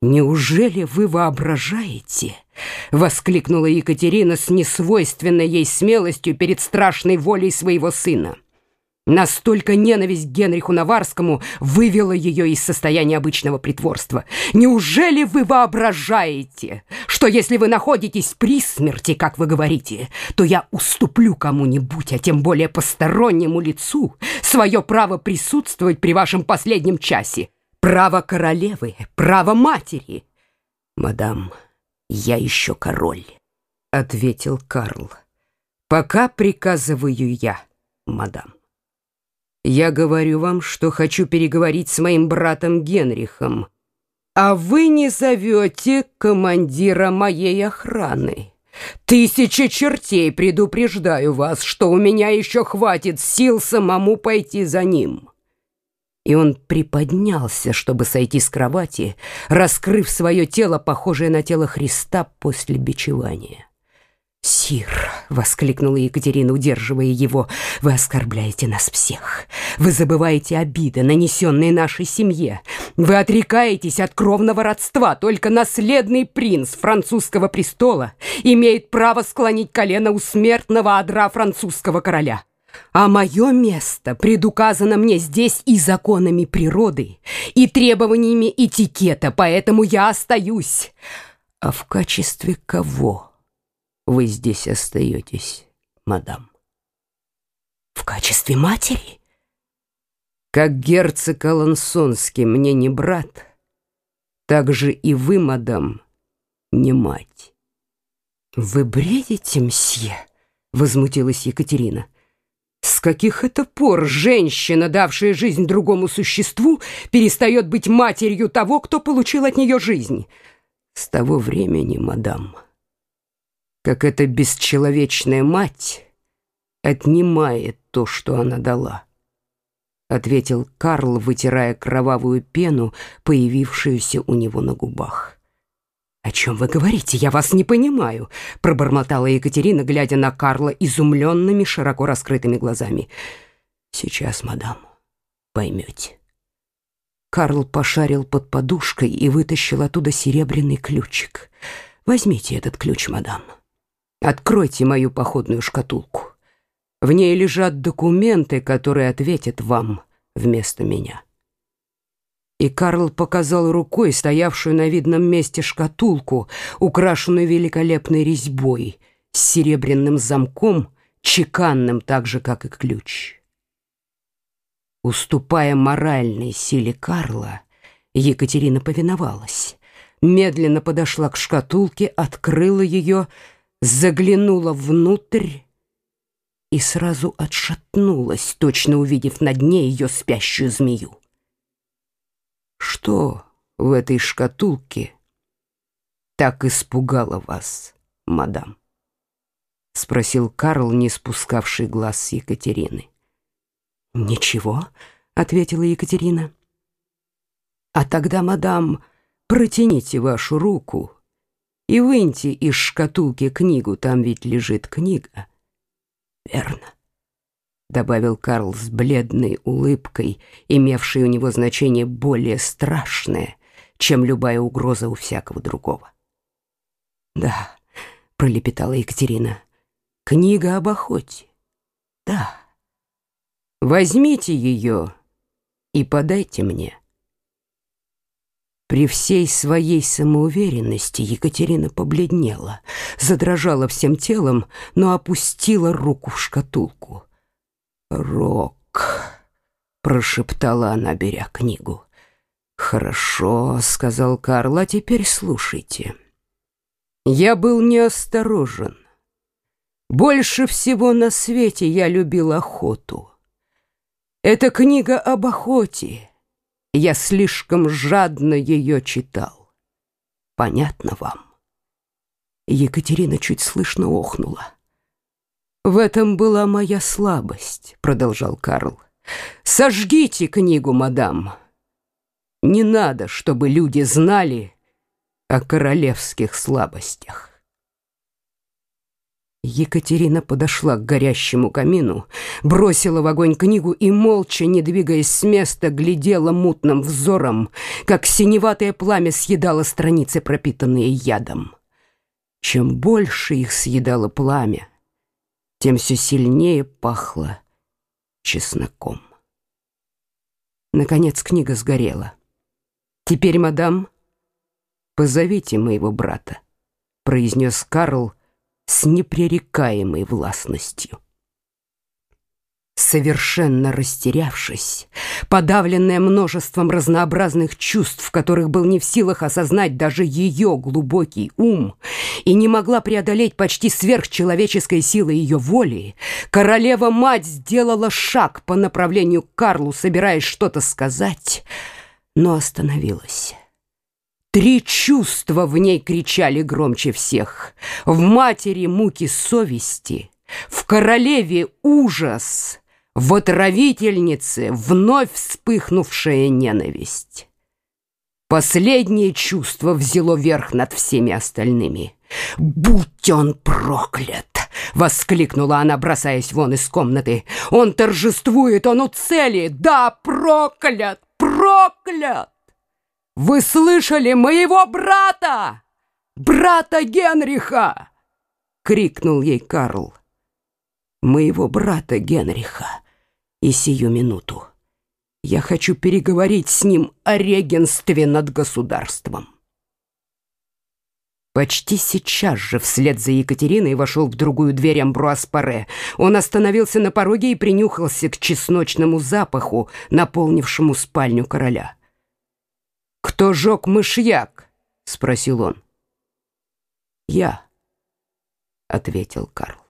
«Неужели вы воображаете?» — воскликнула Екатерина с несвойственной ей смелостью перед страшной волей своего сына. Настолько ненависть Генриху Наварскому вывела ее из состояния обычного притворства. «Неужели вы воображаете, что если вы находитесь при смерти, как вы говорите, то я уступлю кому-нибудь, а тем более постороннему лицу, свое право присутствовать при вашем последнем часе?» Право королевы, право матери. Мадам, я еще король, ответил Карл. Пока приказываю я, мадам. Я говорю вам, что хочу переговорить с моим братом Генрихом, а вы не зовете командира моей охраны. Тысяча чертей предупреждаю вас, что у меня еще хватит сил самому пойти за ним и он приподнялся, чтобы сойти с кровати, раскрыв свое тело, похожее на тело Христа после бичевания. «Сир!» — воскликнула Екатерина, удерживая его. «Вы оскорбляете нас всех. Вы забываете обиды, нанесенные нашей семье. Вы отрекаетесь от кровного родства. Только наследный принц французского престола имеет право склонить колено у смертного одра французского короля а мое место предуказано мне здесь и законами природы, и требованиями этикета, поэтому я остаюсь. А в качестве кого вы здесь остаетесь, мадам? В качестве матери? Как герцог Алансонский мне не брат, так же и вы, мадам, не мать. Вы бредите, мсье? Возмутилась Екатерина. — с каких это пор женщина, давшая жизнь другому существу, перестает быть матерью того, кто получил от нее жизнь? С того времени, мадам, как эта бесчеловечная мать отнимает то, что она дала, ответил Карл, вытирая кровавую пену, появившуюся у него на губах. «О чем вы говорите? Я вас не понимаю», — пробормотала Екатерина, глядя на Карла изумленными, широко раскрытыми глазами. «Сейчас, мадам, поймете». Карл пошарил под подушкой и вытащил оттуда серебряный ключик. «Возьмите этот ключ, мадам. Откройте мою походную шкатулку. В ней лежат документы, которые ответят вам вместо меня» и Карл показал рукой стоявшую на видном месте шкатулку, украшенную великолепной резьбой, с серебряным замком, чеканным так же, как и ключ. Уступая моральной силе Карла, Екатерина повиновалась. Медленно подошла к шкатулке, открыла ее, заглянула внутрь и сразу отшатнулась, точно увидев на дне ее спящую змею. Что в этой шкатулке так испугало вас, мадам? Спросил Карл, не спускавший глаз с Екатерины. Ничего, ответила Екатерина. А тогда, мадам, протяните вашу руку и выньте из шкатулки книгу, там ведь лежит книга. Верно добавил Карл с бледной улыбкой, имевшей у него значение более страшное, чем любая угроза у всякого другого. Да, пролепетала Екатерина. Книга об охоте. Да. Возьмите ее и подайте мне. При всей своей самоуверенности Екатерина побледнела, задрожала всем телом, но опустила руку в шкатулку. «Рок», — прошептала она, беря книгу. «Хорошо», — сказал Карл, — «а теперь слушайте». Я был неосторожен. Больше всего на свете я любил охоту. Эта книга об охоте. Я слишком жадно ее читал. Понятно вам? Екатерина чуть слышно охнула. «В этом была моя слабость», — продолжал Карл. «Сожгите книгу, мадам. Не надо, чтобы люди знали о королевских слабостях». Екатерина подошла к горящему камину, бросила в огонь книгу и, молча, не двигаясь с места, глядела мутным взором, как синеватое пламя съедало страницы, пропитанные ядом. Чем больше их съедало пламя, тем все сильнее пахло чесноком. Наконец книга сгорела. «Теперь, мадам, позовите моего брата», — произнес Карл с непререкаемой властностью. Совершенно растерявшись, подавленная множеством разнообразных чувств, которых был не в силах осознать даже ее глубокий ум, и не могла преодолеть почти сверхчеловеческой силы ее воли, королева-мать сделала шаг по направлению к Карлу, собираясь что-то сказать, но остановилась. Три чувства в ней кричали громче всех. В матери муки совести, в королеве ужас — в отравительнице вновь вспыхнувшая ненависть. Последнее чувство взяло верх над всеми остальными. «Будь он проклят!» — воскликнула она, бросаясь вон из комнаты. «Он торжествует, он у цели! Да, проклят! Проклят! Вы слышали моего брата? Брата Генриха!» — крикнул ей Карл. «Моего брата Генриха!» И сию минуту. Я хочу переговорить с ним о регенстве над государством. Почти сейчас же вслед за Екатериной вошел в другую дверь Амбруаз Паре. Он остановился на пороге и принюхался к чесночному запаху, наполнившему спальню короля. «Кто жег мышьяк?» — спросил он. «Я», — ответил Карл.